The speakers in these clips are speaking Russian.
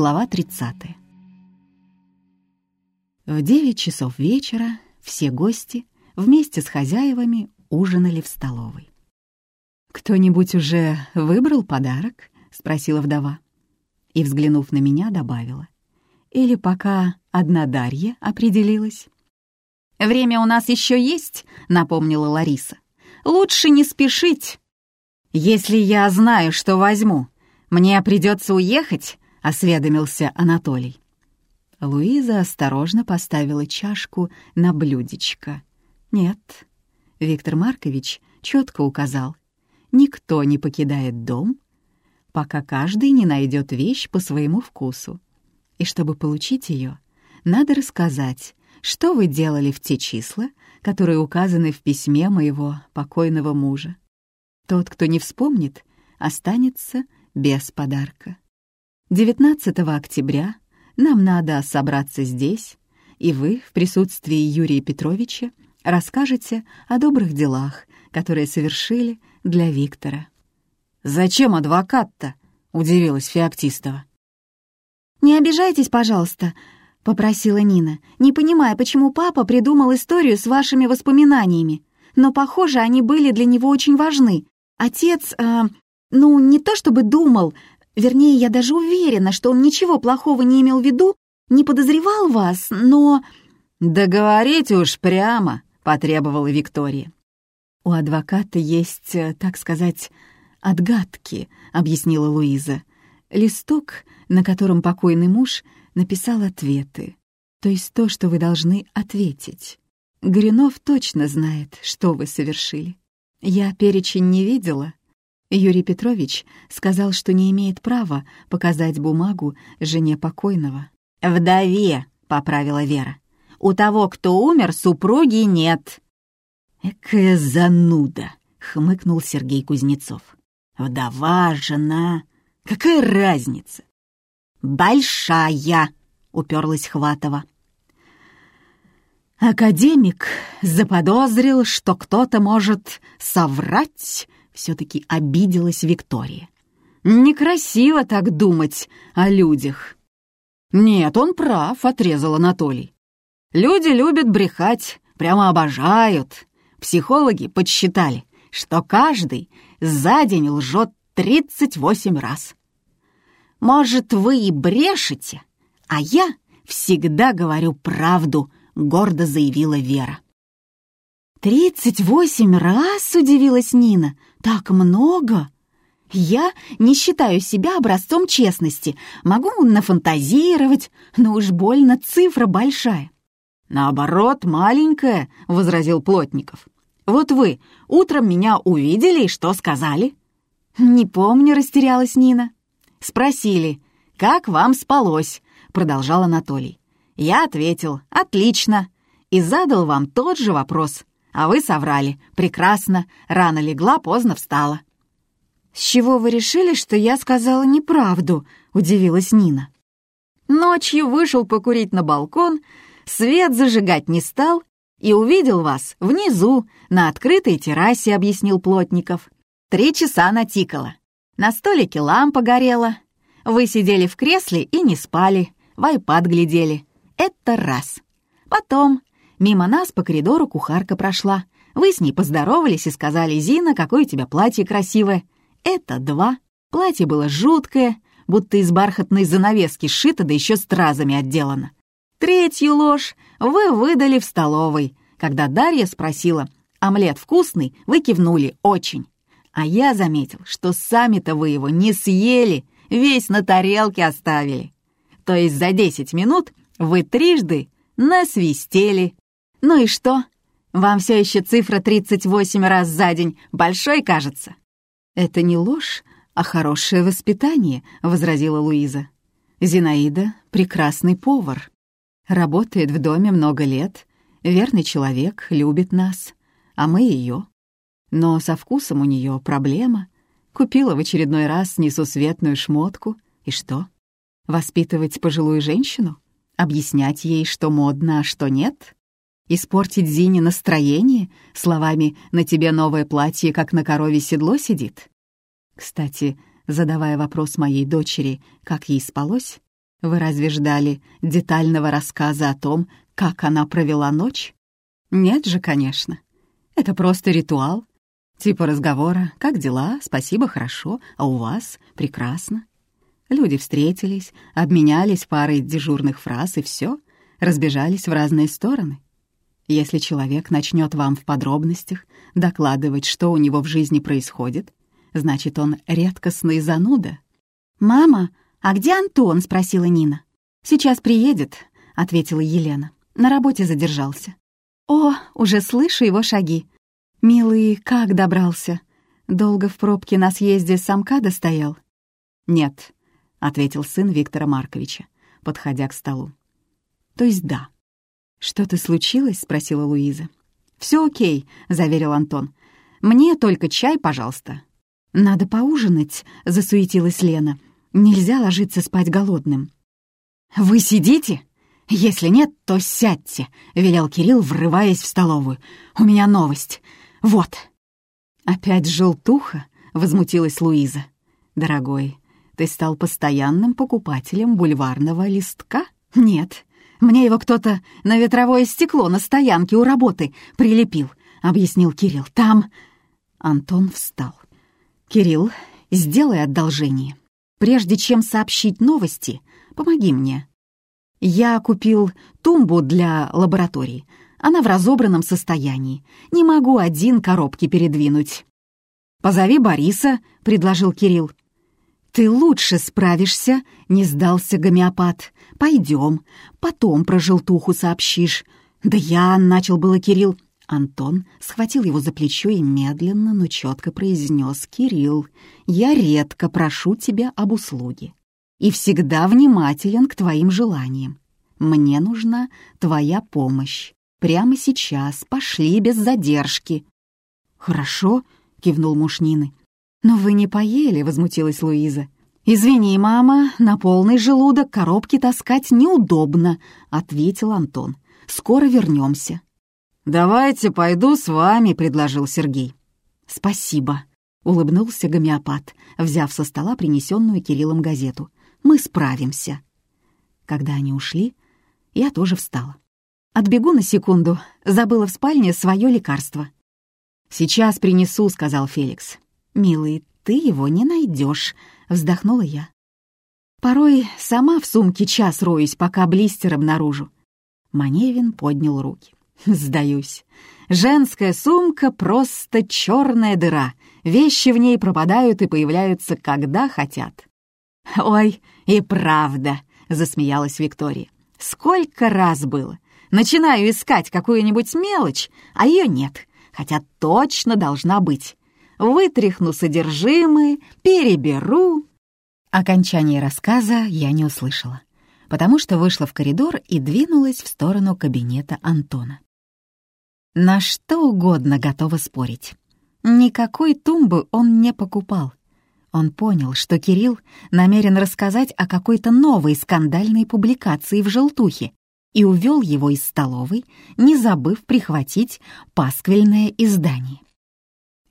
Глава 30. В девять часов вечера все гости вместе с хозяевами ужинали в столовой. «Кто-нибудь уже выбрал подарок?» — спросила вдова. И, взглянув на меня, добавила. «Или пока одна Дарья определилась?» «Время у нас еще есть», — напомнила Лариса. «Лучше не спешить. Если я знаю, что возьму, мне придется уехать, — осведомился Анатолий. Луиза осторожно поставила чашку на блюдечко. «Нет», — Виктор Маркович четко указал, «никто не покидает дом, пока каждый не найдет вещь по своему вкусу. И чтобы получить ее, надо рассказать, что вы делали в те числа, которые указаны в письме моего покойного мужа. Тот, кто не вспомнит, останется без подарка. 19 октября нам надо собраться здесь, и вы в присутствии Юрия Петровича расскажете о добрых делах, которые совершили для Виктора. «Зачем адвокат-то?» — удивилась Феоктистова. «Не обижайтесь, пожалуйста», — попросила Нина, не понимая, почему папа придумал историю с вашими воспоминаниями. Но, похоже, они были для него очень важны. Отец, э, ну, не то чтобы думал, Вернее, я даже уверена, что он ничего плохого не имел в виду, не подозревал вас, но...» «Да говорите уж прямо», — потребовала Виктория. «У адвоката есть, э, так сказать, отгадки», — объяснила Луиза. «Листок, на котором покойный муж написал ответы, то есть то, что вы должны ответить. Горюнов точно знает, что вы совершили. Я перечень не видела, Юрий Петрович сказал, что не имеет права показать бумагу жене покойного. «Вдове», — поправила Вера. «У того, кто умер, супруги нет». «Экая зануда», — хмыкнул Сергей Кузнецов. «Вдова, жена, какая разница?» «Большая», — уперлась Хватова. Академик заподозрил, что кто-то может соврать все-таки обиделась Виктория. «Некрасиво так думать о людях». «Нет, он прав», — отрезал Анатолий. «Люди любят брехать, прямо обожают. Психологи подсчитали, что каждый за день лжет 38 раз. Может, вы и брешете, а я всегда говорю правду», — гордо заявила Вера. «Тридцать восемь раз?» — удивилась Нина. «Так много!» «Я не считаю себя образцом честности. Могу нафантазировать, но уж больно цифра большая». «Наоборот, маленькая», — возразил Плотников. «Вот вы утром меня увидели и что сказали?» «Не помню», — растерялась Нина. «Спросили, как вам спалось?» — продолжал Анатолий. Я ответил «Отлично» и задал вам тот же вопрос. А вы соврали. Прекрасно. Рано легла, поздно встала. «С чего вы решили, что я сказала неправду?» — удивилась Нина. Ночью вышел покурить на балкон, свет зажигать не стал и увидел вас внизу, на открытой террасе, объяснил Плотников. Три часа натикало. На столике лампа горела. Вы сидели в кресле и не спали, в айпад глядели. Это раз. Потом Мимо нас по коридору кухарка прошла. Вы с ней поздоровались и сказали, «Зина, какое у тебя платье красивое». Это два. Платье было жуткое, будто из бархатной занавески сшито, да еще стразами отделано. Третью ложь вы выдали в столовой. Когда Дарья спросила, «Омлет вкусный?» Вы кивнули «Очень». А я заметил, что сами-то вы его не съели, весь на тарелке оставили. То есть за десять минут вы трижды насвистели «Ну и что? Вам все еще цифра 38 раз за день большой кажется?» «Это не ложь, а хорошее воспитание», — возразила Луиза. «Зинаида — прекрасный повар. Работает в доме много лет, верный человек, любит нас, а мы ее. Но со вкусом у нее проблема. Купила в очередной раз несусветную шмотку. И что? Воспитывать пожилую женщину? Объяснять ей, что модно, а что нет?» Испортить Зине настроение словами «на тебе новое платье, как на корове седло сидит»? Кстати, задавая вопрос моей дочери, как ей спалось, Вы разве ждали детального рассказа о том, как она провела ночь? Нет же, конечно. Это просто ритуал. Типа разговора «Как дела? Спасибо, хорошо. А у вас? Прекрасно». Люди встретились, обменялись парой дежурных фраз и все, разбежались в разные стороны. Если человек начнет вам в подробностях докладывать, что у него в жизни происходит, значит, он редкостный зануда. «Мама, а где Антон?» — спросила Нина. «Сейчас приедет», — ответила Елена. «На работе задержался». «О, уже слышу его шаги. Милый, как добрался? Долго в пробке на съезде с МКАДа стоял?» «Нет», — ответил сын Виктора Марковича, подходя к столу. «То есть да». «Что-то случилось?» — спросила Луиза. Все окей», — заверил Антон. «Мне только чай, пожалуйста». «Надо поужинать», — засуетилась Лена. «Нельзя ложиться спать голодным». «Вы сидите? Если нет, то сядьте», — велел Кирилл, врываясь в столовую. «У меня новость. Вот». «Опять желтуха?» — возмутилась Луиза. «Дорогой, ты стал постоянным покупателем бульварного листка?» «Нет, мне его кто-то на ветровое стекло на стоянке у работы прилепил», — объяснил Кирилл. «Там...» Антон встал. «Кирилл, сделай одолжение. Прежде чем сообщить новости, помоги мне. Я купил тумбу для лаборатории. Она в разобранном состоянии. Не могу один коробки передвинуть». «Позови Бориса», — предложил Кирилл. «Ты лучше справишься», — не сдался гомеопат. «Пойдем, потом про желтуху сообщишь». «Да я...» — начал было Кирилл. Антон схватил его за плечо и медленно, но четко произнес «Кирилл, я редко прошу тебя об услуге и всегда внимателен к твоим желаниям. Мне нужна твоя помощь. Прямо сейчас, пошли без задержки». «Хорошо», — кивнул муж Нины. «Но вы не поели», — возмутилась Луиза. «Извини, мама, на полный желудок коробки таскать неудобно», — ответил Антон. «Скоро вернемся». «Давайте пойду с вами», — предложил Сергей. «Спасибо», — улыбнулся гомеопат, взяв со стола принесенную Кириллом газету. «Мы справимся». Когда они ушли, я тоже встала. «Отбегу на секунду, забыла в спальне свое лекарство». «Сейчас принесу», — сказал Феликс. «Милый, ты его не найдешь, вздохнула я. Порой сама в сумке час роюсь, пока блистер обнаружу. Маневин поднял руки. Сдаюсь. Женская сумка — просто черная дыра. Вещи в ней пропадают и появляются, когда хотят. «Ой, и правда», — засмеялась Виктория. «Сколько раз было. Начинаю искать какую-нибудь мелочь, а ее нет, хотя точно должна быть вытряхну содержимое, переберу». Окончание рассказа я не услышала, потому что вышла в коридор и двинулась в сторону кабинета Антона. На что угодно готова спорить. Никакой тумбы он не покупал. Он понял, что Кирилл намерен рассказать о какой-то новой скандальной публикации в «Желтухе» и увел его из столовой, не забыв прихватить пасквильное издание.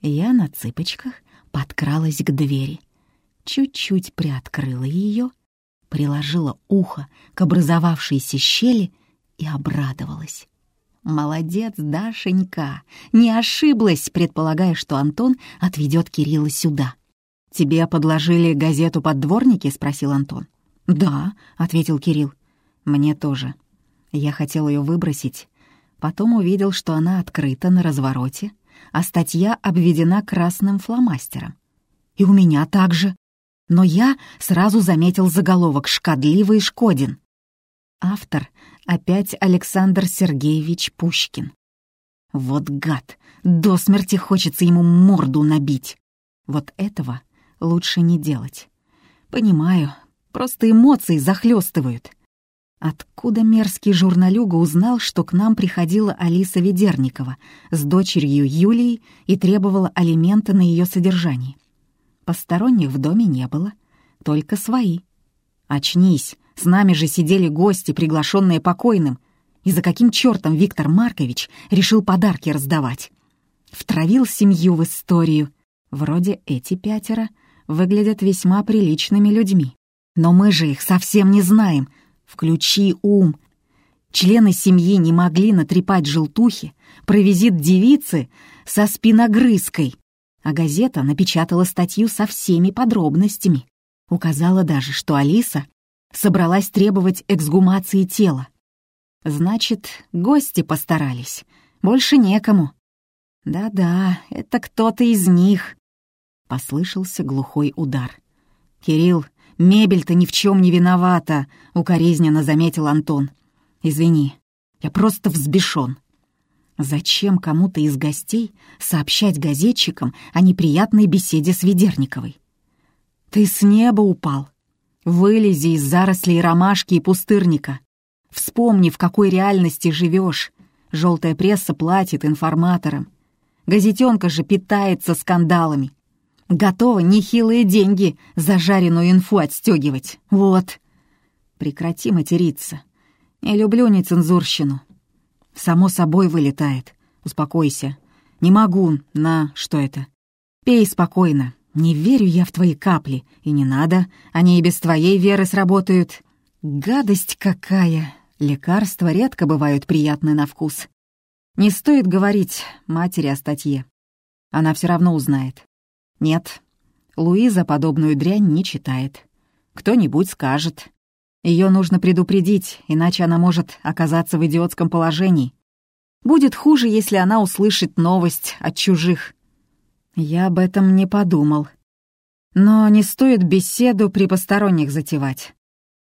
Я на цыпочках подкралась к двери, чуть-чуть приоткрыла ее, приложила ухо к образовавшейся щели и обрадовалась. «Молодец, Дашенька! Не ошиблась, предполагая, что Антон отведет Кирилла сюда». «Тебе подложили газету под дворники?» — спросил Антон. «Да», — ответил Кирилл. «Мне тоже. Я хотел ее выбросить. Потом увидел, что она открыта на развороте, а статья обведена красным фломастером. И у меня также. Но я сразу заметил заголовок «Шкодливый Шкодин». Автор опять Александр Сергеевич Пушкин. Вот гад, до смерти хочется ему морду набить. Вот этого лучше не делать. Понимаю, просто эмоции захлестывают. Откуда мерзкий журналюга узнал, что к нам приходила Алиса Ведерникова с дочерью Юлией и требовала алимента на ее содержание? Посторонних в доме не было, только свои. Очнись, с нами же сидели гости, приглашенные покойным. И за каким чертом Виктор Маркович решил подарки раздавать? Втравил семью в историю. Вроде эти пятеро выглядят весьма приличными людьми. Но мы же их совсем не знаем. Включи ум. Члены семьи не могли натрепать желтухи про визит девицы со спиногрызкой, а газета напечатала статью со всеми подробностями. Указала даже, что Алиса собралась требовать эксгумации тела. Значит, гости постарались. Больше некому. Да-да, это кто-то из них. Послышался глухой удар. «Кирилл, мебель-то ни в чем не виновата», — укоризненно заметил Антон. «Извини, я просто взбешен. Зачем кому-то из гостей сообщать газетчикам о неприятной беседе с Ведерниковой? Ты с неба упал. Вылези из зарослей ромашки и пустырника. Вспомни, в какой реальности живешь. Желтая пресса платит информаторам. Газетенка же питается скандалами. Готова нехилые деньги за жареную инфу отстегивать. Вот. Прекрати материться. Не люблю нецензурщину. Само собой вылетает. Успокойся. Не могу. На, что это? Пей спокойно. Не верю я в твои капли. И не надо. Они и без твоей веры сработают. Гадость какая. Лекарства редко бывают приятны на вкус. Не стоит говорить матери о статье. Она все равно узнает. Нет, Луиза подобную дрянь не читает. Кто-нибудь скажет. Ее нужно предупредить, иначе она может оказаться в идиотском положении. Будет хуже, если она услышит новость от чужих. Я об этом не подумал. Но не стоит беседу при посторонних затевать.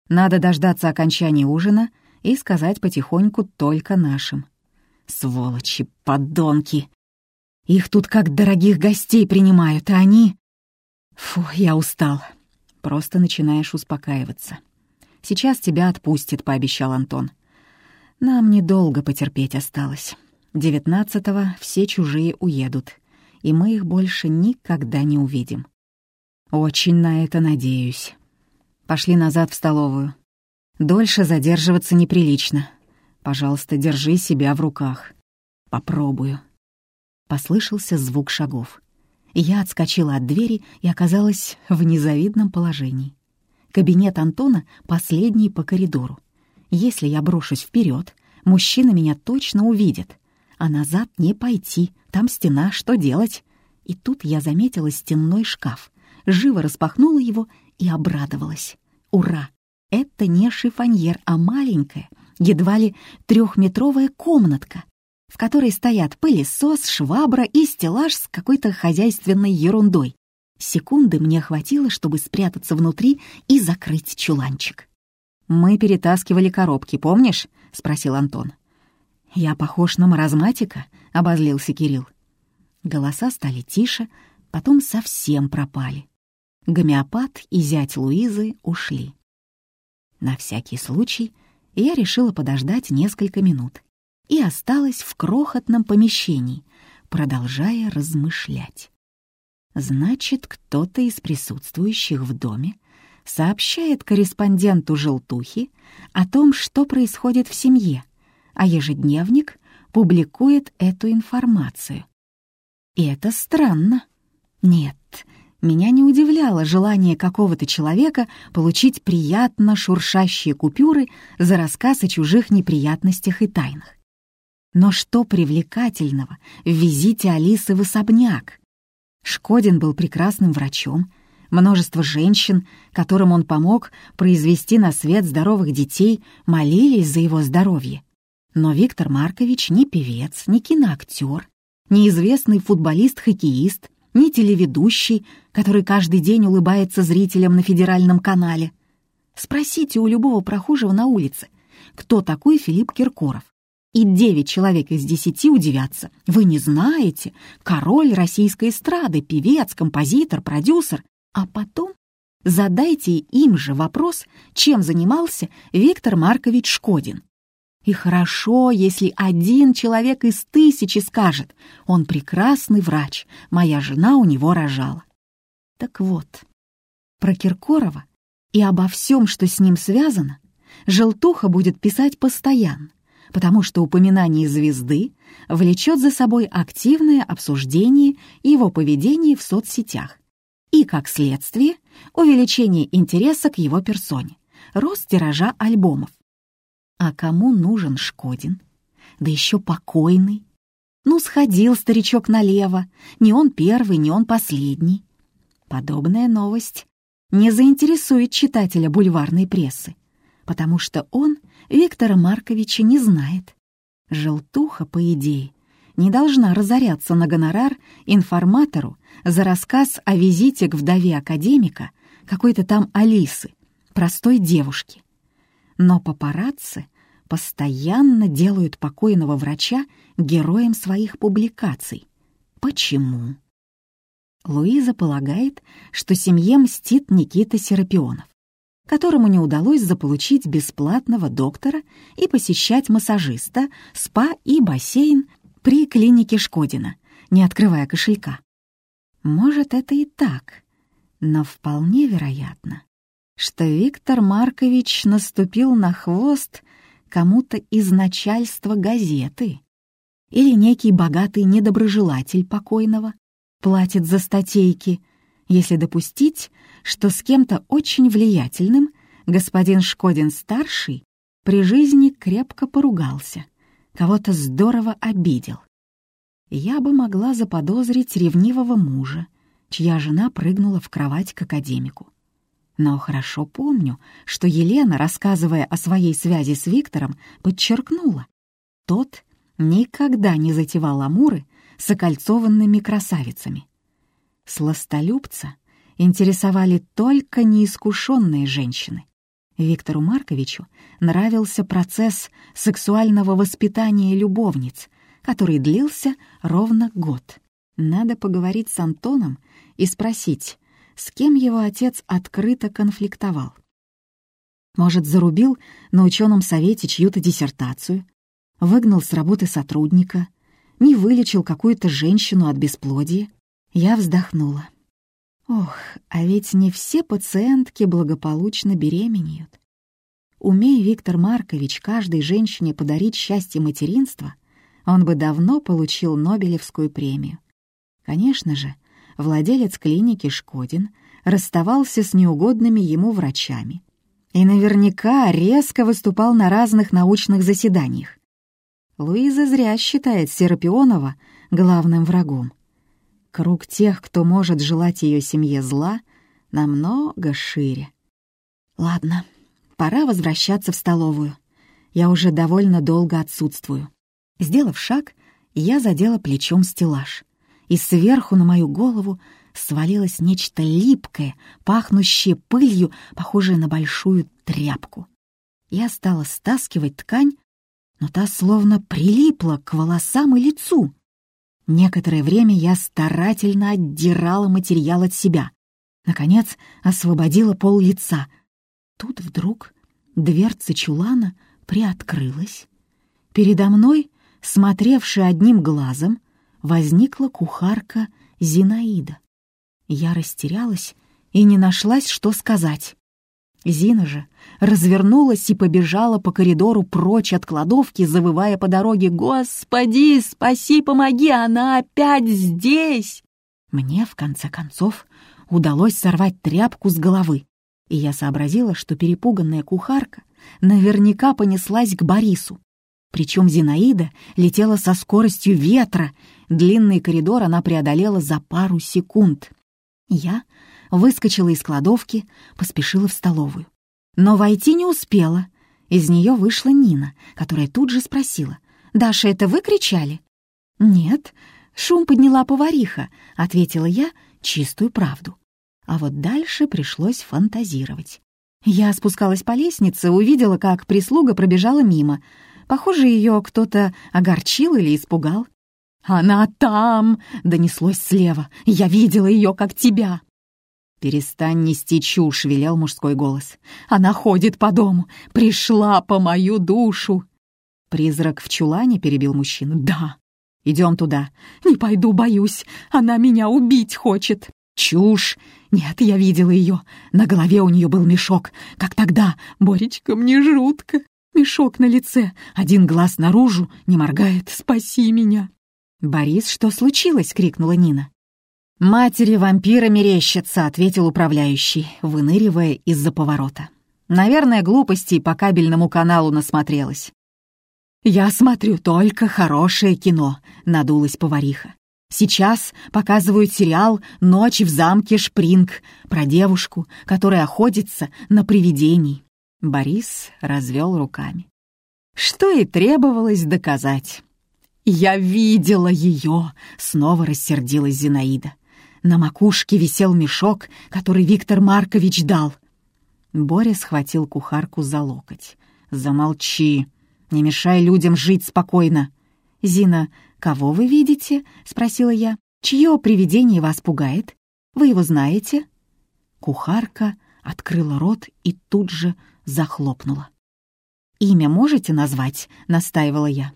Надо дождаться окончания ужина и сказать потихоньку только нашим. Сволочи, подонки! Их тут как дорогих гостей принимают, а они... Фу, я устал. Просто начинаешь успокаиваться. Сейчас тебя отпустит, пообещал Антон. Нам недолго потерпеть осталось. Девятнадцатого все чужие уедут, и мы их больше никогда не увидим. Очень на это надеюсь. Пошли назад в столовую. Дольше задерживаться неприлично. Пожалуйста, держи себя в руках. Попробую. Послышался звук шагов. Я отскочила от двери и оказалась в незавидном положении. Кабинет Антона последний по коридору. Если я брошусь вперед, мужчина меня точно увидит. А назад не пойти, там стена, что делать? И тут я заметила стенной шкаф, живо распахнула его и обрадовалась. Ура! Это не шифоньер, а маленькая, едва ли трехметровая комнатка, в которой стоят пылесос, швабра и стеллаж с какой-то хозяйственной ерундой. Секунды мне хватило, чтобы спрятаться внутри и закрыть чуланчик. «Мы перетаскивали коробки, помнишь?» — спросил Антон. «Я похож на маразматика?» — обозлился Кирилл. Голоса стали тише, потом совсем пропали. Гомеопат и зять Луизы ушли. На всякий случай я решила подождать несколько минут и осталась в крохотном помещении, продолжая размышлять. Значит, кто-то из присутствующих в доме сообщает корреспонденту «Желтухи» о том, что происходит в семье, а ежедневник публикует эту информацию. И это странно. Нет, меня не удивляло желание какого-то человека получить приятно шуршащие купюры за рассказ о чужих неприятностях и тайнах. Но что привлекательного в визите Алисы в особняк? Шкодин был прекрасным врачом. Множество женщин, которым он помог произвести на свет здоровых детей, молились за его здоровье. Но Виктор Маркович не певец, не киноактер, не известный футболист-хоккеист, не телеведущий, который каждый день улыбается зрителям на федеральном канале. Спросите у любого прохожего на улице, кто такой Филипп Киркоров и девять человек из десяти удивятся. Вы не знаете, король российской эстрады, певец, композитор, продюсер. А потом задайте им же вопрос, чем занимался Виктор Маркович Шкодин. И хорошо, если один человек из тысячи скажет, он прекрасный врач, моя жена у него рожала. Так вот, про Киркорова и обо всем, что с ним связано, Желтуха будет писать постоянно потому что упоминание звезды влечет за собой активное обсуждение его поведения в соцсетях. И, как следствие, увеличение интереса к его персоне, рост тиража альбомов. А кому нужен Шкодин? Да еще покойный. Ну, сходил старичок налево, не он первый, не он последний. Подобная новость не заинтересует читателя бульварной прессы, потому что он Виктора Марковича не знает. Желтуха, по идее, не должна разоряться на гонорар информатору за рассказ о визите к вдове академика какой-то там Алисы, простой девушки. Но папарацци постоянно делают покойного врача героем своих публикаций. Почему? Луиза полагает, что семье мстит Никита Серапионов, которому не удалось заполучить бесплатного доктора и посещать массажиста, спа и бассейн при клинике Шкодина, не открывая кошелька. Может, это и так, но вполне вероятно, что Виктор Маркович наступил на хвост кому-то из начальства газеты или некий богатый недоброжелатель покойного платит за статейки, если допустить, что с кем-то очень влиятельным господин Шкодин-старший при жизни крепко поругался, кого-то здорово обидел. Я бы могла заподозрить ревнивого мужа, чья жена прыгнула в кровать к академику. Но хорошо помню, что Елена, рассказывая о своей связи с Виктором, подчеркнула. Тот никогда не затевал амуры с окольцованными красавицами. Сластолюбца интересовали только неискушенные женщины. Виктору Марковичу нравился процесс сексуального воспитания любовниц, который длился ровно год. Надо поговорить с Антоном и спросить, с кем его отец открыто конфликтовал. Может, зарубил на ученом совете чью-то диссертацию, выгнал с работы сотрудника, не вылечил какую-то женщину от бесплодия. Я вздохнула. Ох, а ведь не все пациентки благополучно беременеют. Умей Виктор Маркович каждой женщине подарить счастье материнства, он бы давно получил Нобелевскую премию. Конечно же, владелец клиники Шкодин расставался с неугодными ему врачами и наверняка резко выступал на разных научных заседаниях. Луиза зря считает Серапионова главным врагом. Круг тех, кто может желать ее семье зла, намного шире. Ладно, пора возвращаться в столовую. Я уже довольно долго отсутствую. Сделав шаг, я задела плечом стеллаж, и сверху на мою голову свалилось нечто липкое, пахнущее пылью, похожее на большую тряпку. Я стала стаскивать ткань, но та словно прилипла к волосам и лицу. Некоторое время я старательно отдирала материал от себя. Наконец, освободила пол лица. Тут вдруг дверца чулана приоткрылась. Передо мной, смотревшая одним глазом, возникла кухарка Зинаида. Я растерялась и не нашлась, что сказать. Зина же развернулась и побежала по коридору прочь от кладовки, завывая по дороге «Господи, спаси, помоги, она опять здесь!» Мне, в конце концов, удалось сорвать тряпку с головы, и я сообразила, что перепуганная кухарка наверняка понеслась к Борису. Причем Зинаида летела со скоростью ветра, длинный коридор она преодолела за пару секунд. Я выскочила из кладовки, поспешила в столовую. Но войти не успела. Из нее вышла Нина, которая тут же спросила. «Даша, это вы кричали?» «Нет, шум подняла повариха», — ответила я чистую правду. А вот дальше пришлось фантазировать. Я спускалась по лестнице, увидела, как прислуга пробежала мимо. Похоже, ее кто-то огорчил или испугал. «Она там!» — донеслось слева. «Я видела ее, как тебя!» «Перестань нести чушь», — велел мужской голос. «Она ходит по дому, пришла по мою душу». «Призрак в чулане?» — перебил мужчину. «Да». «Идем туда». «Не пойду, боюсь. Она меня убить хочет». «Чушь!» «Нет, я видела ее. На голове у нее был мешок, как тогда. Боречка, мне жутко. Мешок на лице, один глаз наружу, не моргает. Спаси меня!» «Борис, что случилось?» — крикнула Нина. «Матери вампира мерещатся», — ответил управляющий, выныривая из-за поворота. «Наверное, глупостей по кабельному каналу насмотрелась». «Я смотрю только хорошее кино», — надулась повариха. «Сейчас показывают сериал «Ночь в замке Шпринг» про девушку, которая охотится на привидений». Борис развел руками. Что и требовалось доказать. «Я видела ее!» — снова рассердилась Зинаида. На макушке висел мешок, который Виктор Маркович дал. Боря схватил кухарку за локоть. «Замолчи! Не мешай людям жить спокойно!» «Зина, кого вы видите?» — спросила я. «Чье привидение вас пугает? Вы его знаете?» Кухарка открыла рот и тут же захлопнула. «Имя можете назвать?» — настаивала я.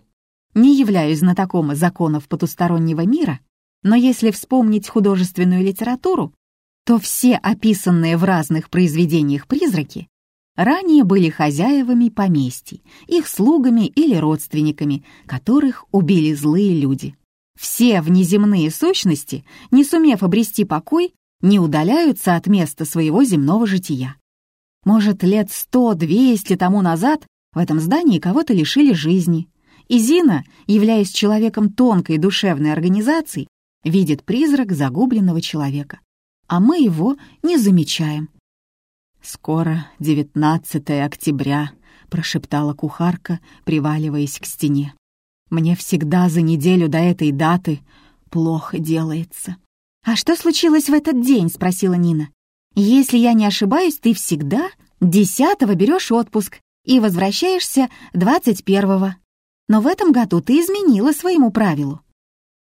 «Не являюсь знатоком законов потустороннего мира, но если вспомнить художественную литературу, то все описанные в разных произведениях призраки ранее были хозяевами поместий, их слугами или родственниками, которых убили злые люди. Все внеземные сущности, не сумев обрести покой, не удаляются от места своего земного жития. Может, лет сто-двести тому назад в этом здании кого-то лишили жизни, и Зина, являясь человеком тонкой душевной организации, видит призрак загубленного человека, а мы его не замечаем. «Скоро 19 октября», — прошептала кухарка, приваливаясь к стене. «Мне всегда за неделю до этой даты плохо делается». «А что случилось в этот день?» — спросила Нина. «Если я не ошибаюсь, ты всегда десятого берешь отпуск и возвращаешься двадцать первого. Но в этом году ты изменила своему правилу.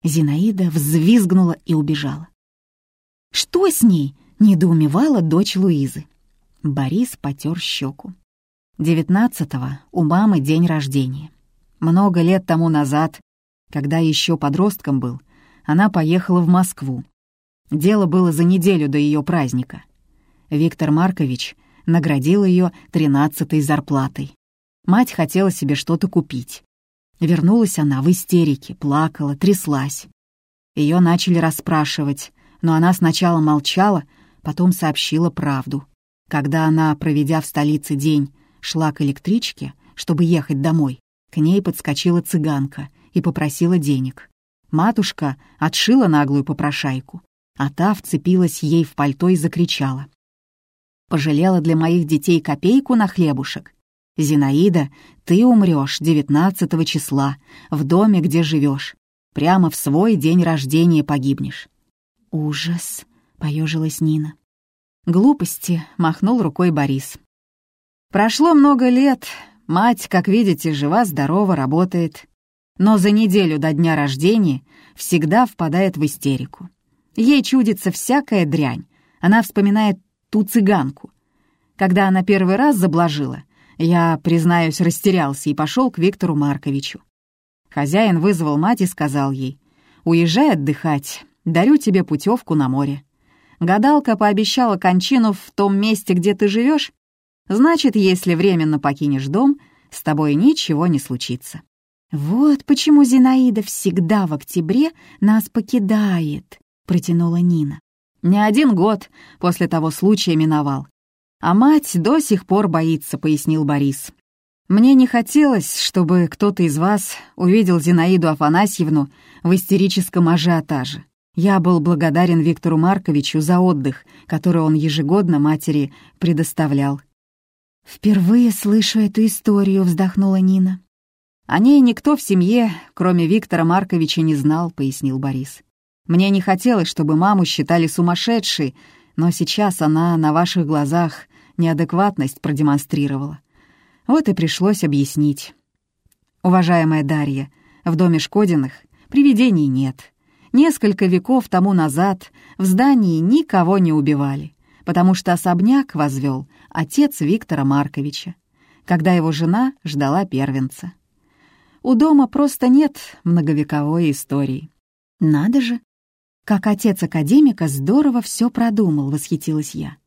Зинаида взвизгнула и убежала. «Что с ней?» — недоумевала дочь Луизы. Борис потер щеку. Девятнадцатого у мамы день рождения. Много лет тому назад, когда еще подростком был, она поехала в Москву. Дело было за неделю до ее праздника. Виктор Маркович наградил ее тринадцатой зарплатой. Мать хотела себе что-то купить. Вернулась она в истерике, плакала, тряслась. Ее начали расспрашивать, но она сначала молчала, потом сообщила правду. Когда она, проведя в столице день, шла к электричке, чтобы ехать домой, к ней подскочила цыганка и попросила денег. Матушка отшила наглую попрошайку, а та вцепилась ей в пальто и закричала. «Пожалела для моих детей копейку на хлебушек, «Зинаида, ты умрешь 19 числа, в доме, где живешь. Прямо в свой день рождения погибнешь». «Ужас», — поежилась Нина. «Глупости», — махнул рукой Борис. «Прошло много лет, мать, как видите, жива-здорова, работает. Но за неделю до дня рождения всегда впадает в истерику. Ей чудится всякая дрянь. Она вспоминает ту цыганку. Когда она первый раз заблажила, я, признаюсь, растерялся и пошел к Виктору Марковичу. Хозяин вызвал мать и сказал ей, «Уезжай отдыхать, дарю тебе путевку на море». Гадалка пообещала кончину в том месте, где ты живешь. Значит, если временно покинешь дом, с тобой ничего не случится. «Вот почему Зинаида всегда в октябре нас покидает», — протянула Нина. Не один год после того случая миновал. «А мать до сих пор боится», — пояснил Борис. «Мне не хотелось, чтобы кто-то из вас увидел Зинаиду Афанасьевну в истерическом ажиотаже. Я был благодарен Виктору Марковичу за отдых, который он ежегодно матери предоставлял». «Впервые слышу эту историю», — вздохнула Нина. «О ней никто в семье, кроме Виктора Марковича, не знал», — пояснил Борис. «Мне не хотелось, чтобы маму считали сумасшедшей, но сейчас она на ваших глазах неадекватность продемонстрировала. Вот и пришлось объяснить. Уважаемая Дарья, в доме Шкодиных привидений нет. Несколько веков тому назад в здании никого не убивали, потому что особняк возвел отец Виктора Марковича, когда его жена ждала первенца. У дома просто нет многовековой истории. Надо же! Как отец академика здорово все продумал, восхитилась я.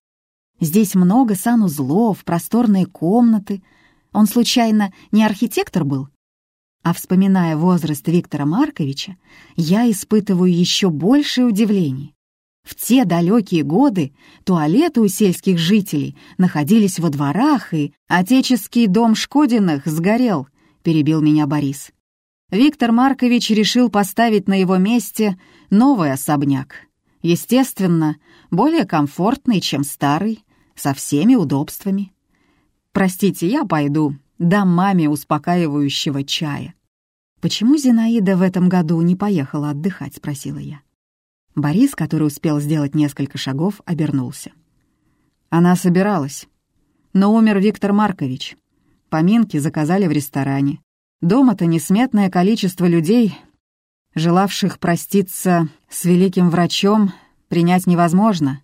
Здесь много санузлов, просторные комнаты. Он, случайно, не архитектор был? А вспоминая возраст Виктора Марковича, я испытываю еще большее удивление. В те далекие годы туалеты у сельских жителей находились во дворах, и отеческий дом Шкодиных сгорел, перебил меня Борис. Виктор Маркович решил поставить на его месте новый особняк. Естественно, более комфортный, чем старый, со всеми удобствами. Простите, я пойду, дам маме успокаивающего чая. «Почему Зинаида в этом году не поехала отдыхать?» — спросила я. Борис, который успел сделать несколько шагов, обернулся. Она собиралась. Но умер Виктор Маркович. Поминки заказали в ресторане. Дома-то несметное количество людей, желавших проститься с великим врачом, принять невозможно.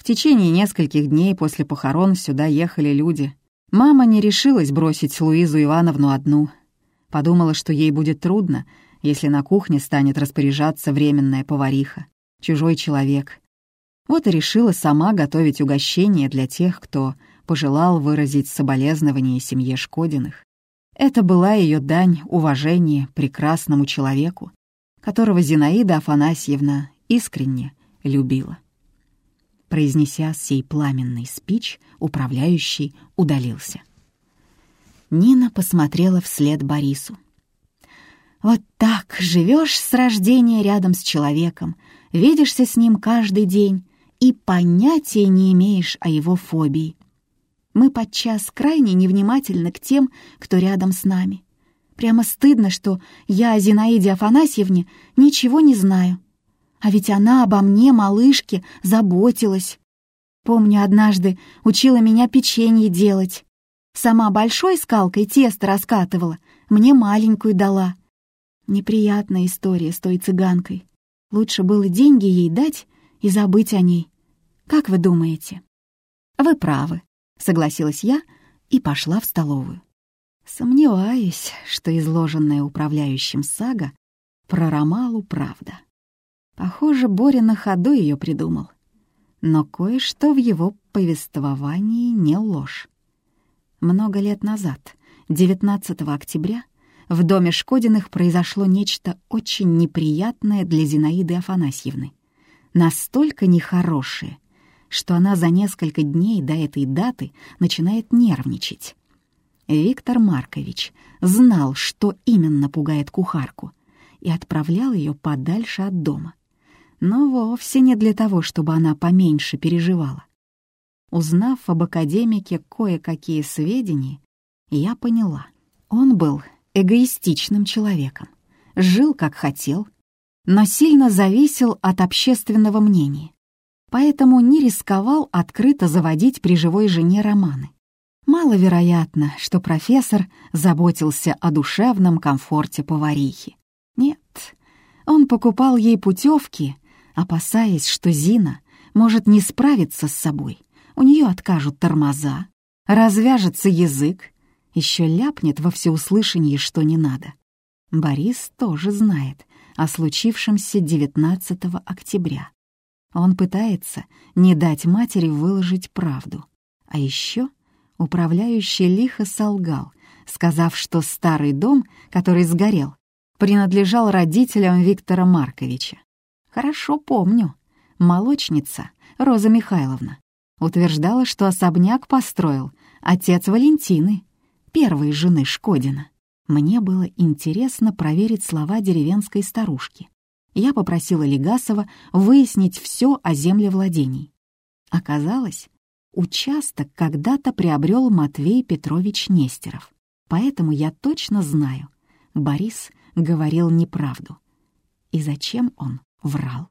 В течение нескольких дней после похорон сюда ехали люди. Мама не решилась бросить Луизу Ивановну одну. Подумала, что ей будет трудно, если на кухне станет распоряжаться временная повариха, чужой человек. Вот и решила сама готовить угощение для тех, кто пожелал выразить соболезнование семье Шкодиных. Это была ее дань уважения прекрасному человеку, которого Зинаида Афанасьевна искренне любила. Произнеся сей пламенный спич, управляющий удалился. Нина посмотрела вслед Борису. Вот так живешь с рождения рядом с человеком, видишься с ним каждый день и понятия не имеешь о его фобии. Мы подчас крайне невнимательны к тем, кто рядом с нами. Прямо стыдно, что я о Зинаиде Афанасьевне ничего не знаю. А ведь она обо мне, малышке, заботилась. Помню, однажды учила меня печенье делать. Сама большой скалкой тесто раскатывала, мне маленькую дала — Неприятная история с той цыганкой. Лучше было деньги ей дать и забыть о ней. Как вы думаете? Вы правы, согласилась я и пошла в столовую. Сомневаюсь, что изложенная управляющим сага про Ромалу правда. Похоже, Боря на ходу ее придумал. Но кое-что в его повествовании не ложь. Много лет назад, 19 октября, в доме Шкодиных произошло нечто очень неприятное для Зинаиды Афанасьевны. Настолько нехорошее, что она за несколько дней до этой даты начинает нервничать. Виктор Маркович знал, что именно пугает кухарку, и отправлял ее подальше от дома. Но вовсе не для того, чтобы она поменьше переживала. Узнав об академике кое-какие сведения, я поняла, он был эгоистичным человеком, жил как хотел, но сильно зависел от общественного мнения, поэтому не рисковал открыто заводить при живой жене романы. Маловероятно, что профессор заботился о душевном комфорте поварихи. Нет, он покупал ей путевки, опасаясь, что Зина может не справиться с собой, у нее откажут тормоза, развяжется язык, еще ляпнет во всеуслышание, что не надо. Борис тоже знает о случившемся 19 октября. Он пытается не дать матери выложить правду. А еще управляющий лихо солгал, сказав, что старый дом, который сгорел, принадлежал родителям Виктора Марковича. Хорошо помню. Молочница Роза Михайловна утверждала, что особняк построил отец Валентины, первой жены Шкодина. Мне было интересно проверить слова деревенской старушки. Я попросила Легасова выяснить все о землевладении. Оказалось, участок когда-то приобрел Матвей Петрович Нестеров. Поэтому я точно знаю, Борис говорил неправду. И зачем он врал?